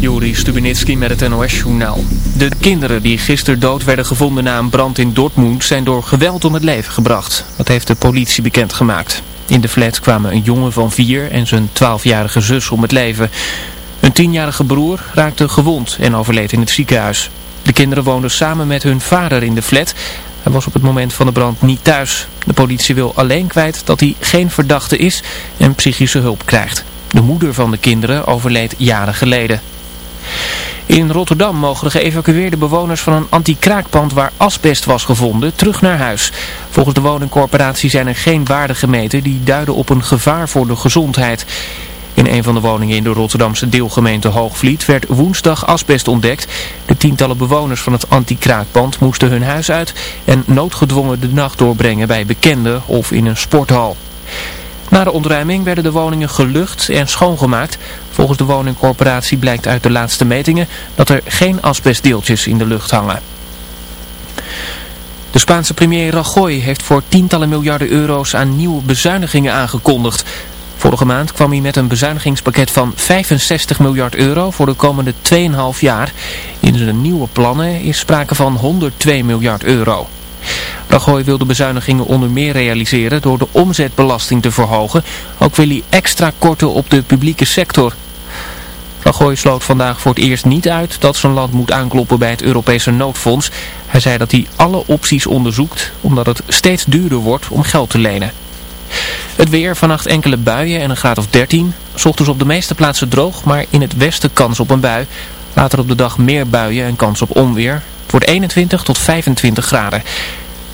Juri Stubenitski met het NOS-journaal. De kinderen die gisteren dood werden gevonden na een brand in Dortmund zijn door geweld om het leven gebracht. Dat heeft de politie bekendgemaakt. In de flat kwamen een jongen van vier en zijn twaalfjarige zus om het leven. Een tienjarige broer raakte gewond en overleed in het ziekenhuis. De kinderen woonden samen met hun vader in de flat. Hij was op het moment van de brand niet thuis. De politie wil alleen kwijt dat hij geen verdachte is en psychische hulp krijgt. De moeder van de kinderen overleed jaren geleden. In Rotterdam mogen de geëvacueerde bewoners van een anti-kraakpand waar asbest was gevonden terug naar huis. Volgens de woningcorporatie zijn er geen waarden gemeten die duiden op een gevaar voor de gezondheid. In een van de woningen in de Rotterdamse deelgemeente Hoogvliet werd woensdag asbest ontdekt. De tientallen bewoners van het anti-kraakpand moesten hun huis uit en noodgedwongen de nacht doorbrengen bij bekenden of in een sporthal. Na de ontruiming werden de woningen gelucht en schoongemaakt. Volgens de woningcorporatie blijkt uit de laatste metingen dat er geen asbestdeeltjes in de lucht hangen. De Spaanse premier Rajoy heeft voor tientallen miljarden euro's aan nieuwe bezuinigingen aangekondigd. Vorige maand kwam hij met een bezuinigingspakket van 65 miljard euro voor de komende 2,5 jaar. In zijn nieuwe plannen is sprake van 102 miljard euro. Rajoy wil de bezuinigingen onder meer realiseren door de omzetbelasting te verhogen. Ook wil hij extra korten op de publieke sector. Rajoy sloot vandaag voor het eerst niet uit dat zijn land moet aankloppen bij het Europese noodfonds. Hij zei dat hij alle opties onderzoekt, omdat het steeds duurder wordt om geld te lenen. Het weer, vannacht enkele buien en een graad of 13. Ochtends op de meeste plaatsen droog, maar in het westen kans op een bui. Later op de dag meer buien en kans op onweer. Voor 21 tot 25 graden.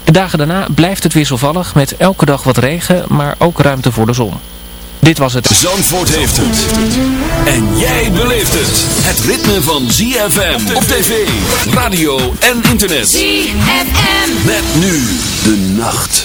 De dagen daarna blijft het wisselvallig met elke dag wat regen, maar ook ruimte voor de zon. Dit was het. Zandvoort heeft het. En jij beleeft het. Het ritme van ZFM op tv, radio en internet. ZFM. Met nu de nacht.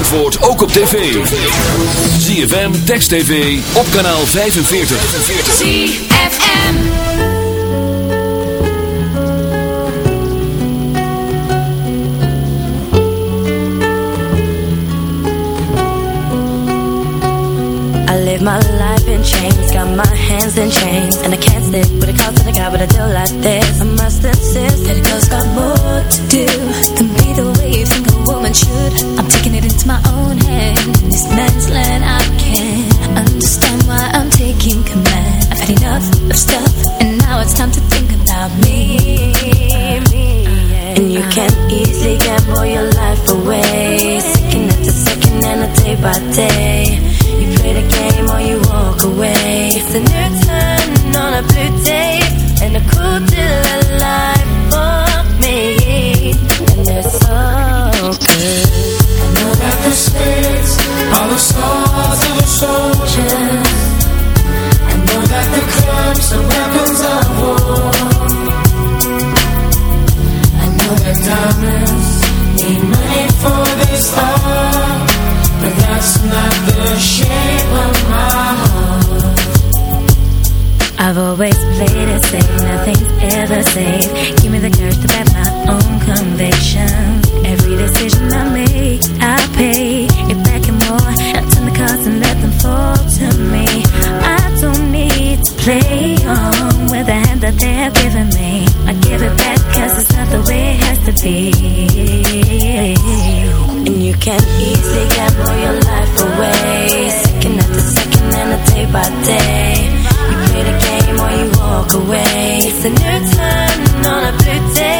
Zandvoort ook op tv. ZFM, Text TV, op kanaal 45. ZFM. I live my life in chains, got my hands in chains And I can't stick with a call to the guy, but I do like this I must insist that a girl's got more to do woman should. I'm taking it into my own hand In this man's land I can't understand why I'm taking command. I've had enough of stuff And now it's time to think about me, And you can't easily gamble your life away. Second after second and a day by day. You play the game or you walk away. It's a new turn on a blue day And a cool deal of stars of the soldiers I know that the clubs are weapons of war. I know that diamonds need money for this art But that's not the shape of my heart. I've always played it safe, nothing's ever safe. Give me the courage to back my own conviction Every decision I make, I pay fall to me. I don't need to play on with the hand that they have given me. I give it back cause it's not the way it has to be. And you can't easily gamble your life away. Second after second and a day by day. You play the game or you walk away. It's a new turn on a blue day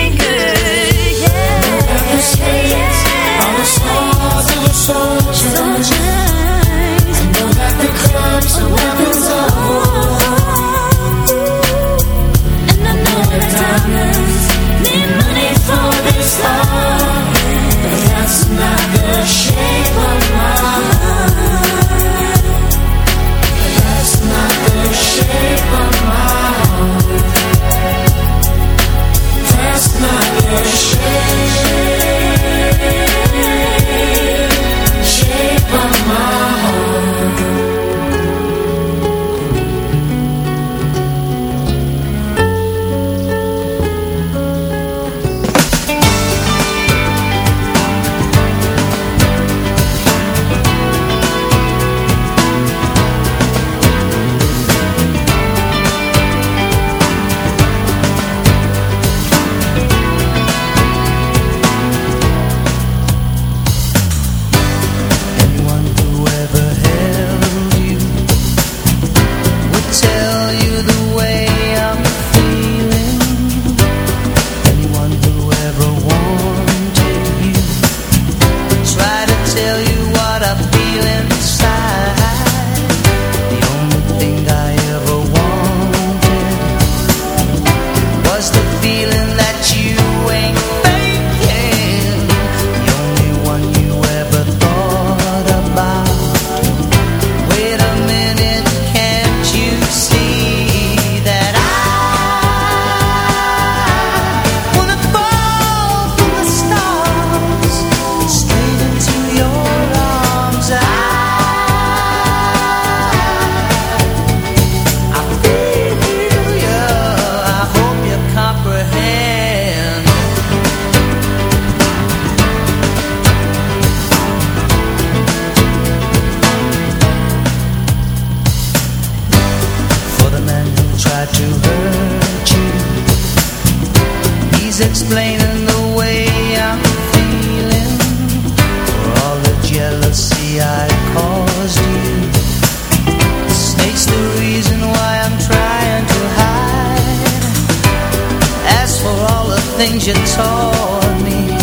things you taught me.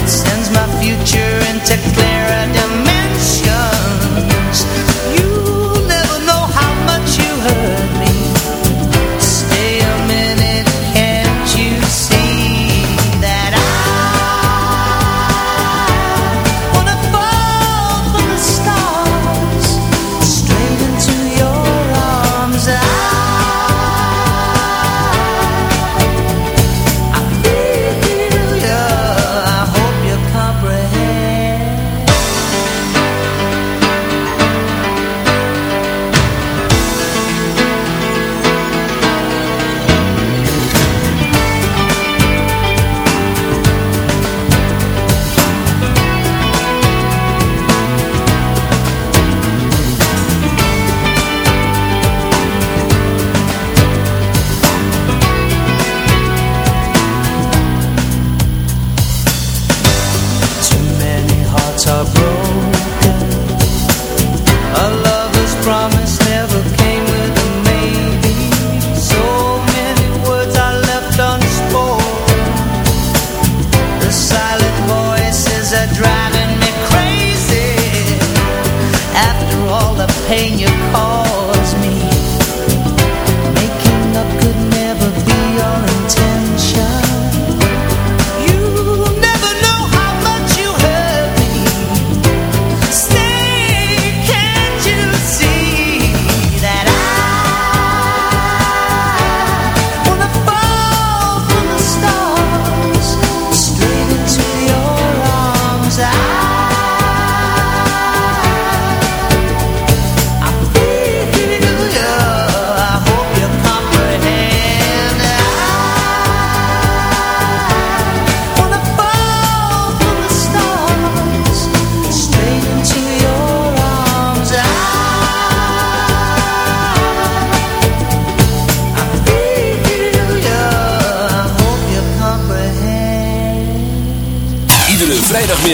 It sends my future into clear.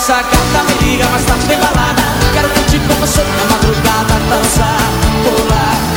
essa gata me liga, mas tá bem balada. Quero curtir com você na madrugada, dançar, pular.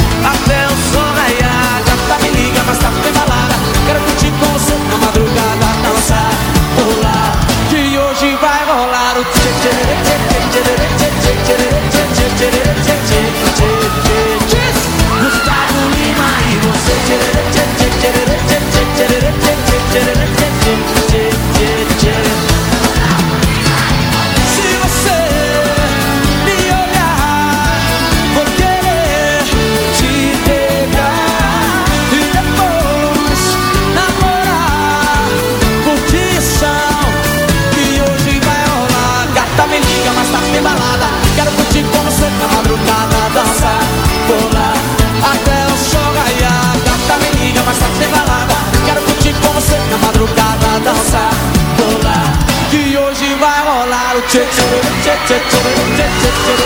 Cada dançar, rolar Que hoje vai rolar o tchê tchê tchê tchê tchê tchê tchê tchê tchê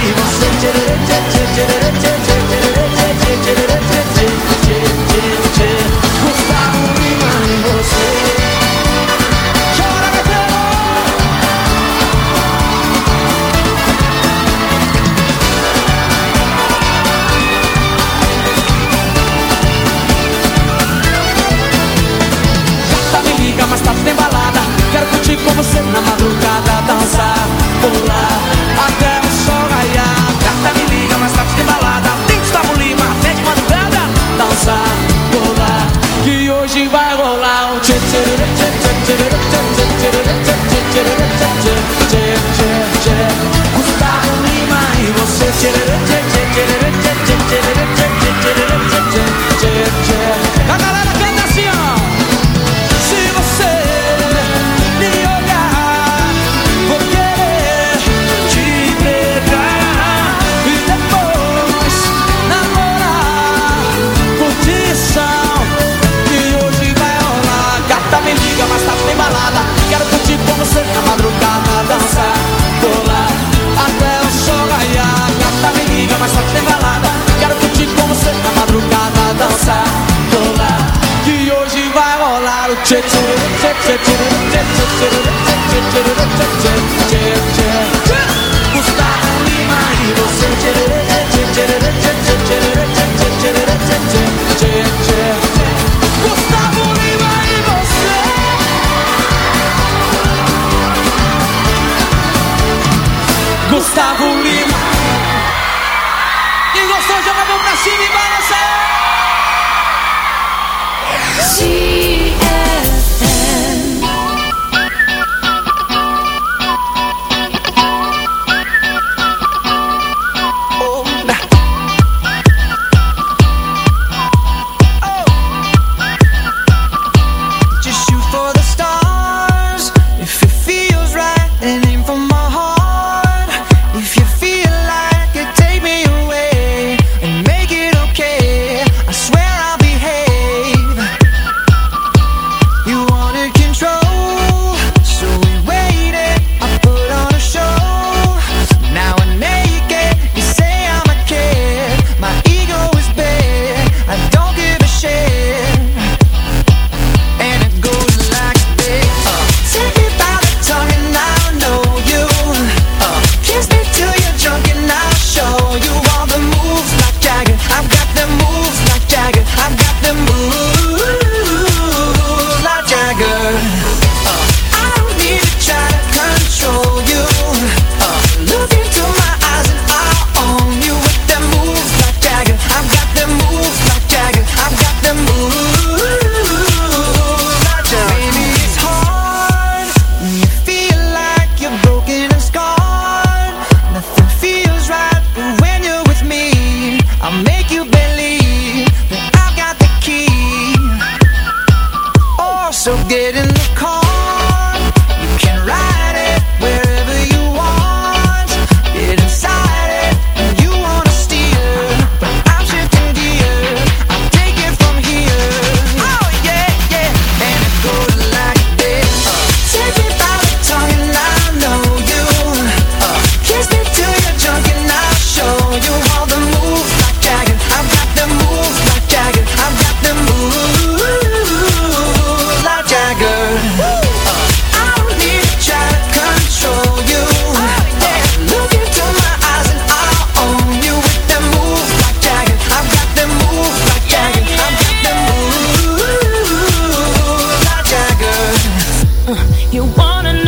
e você You wanna know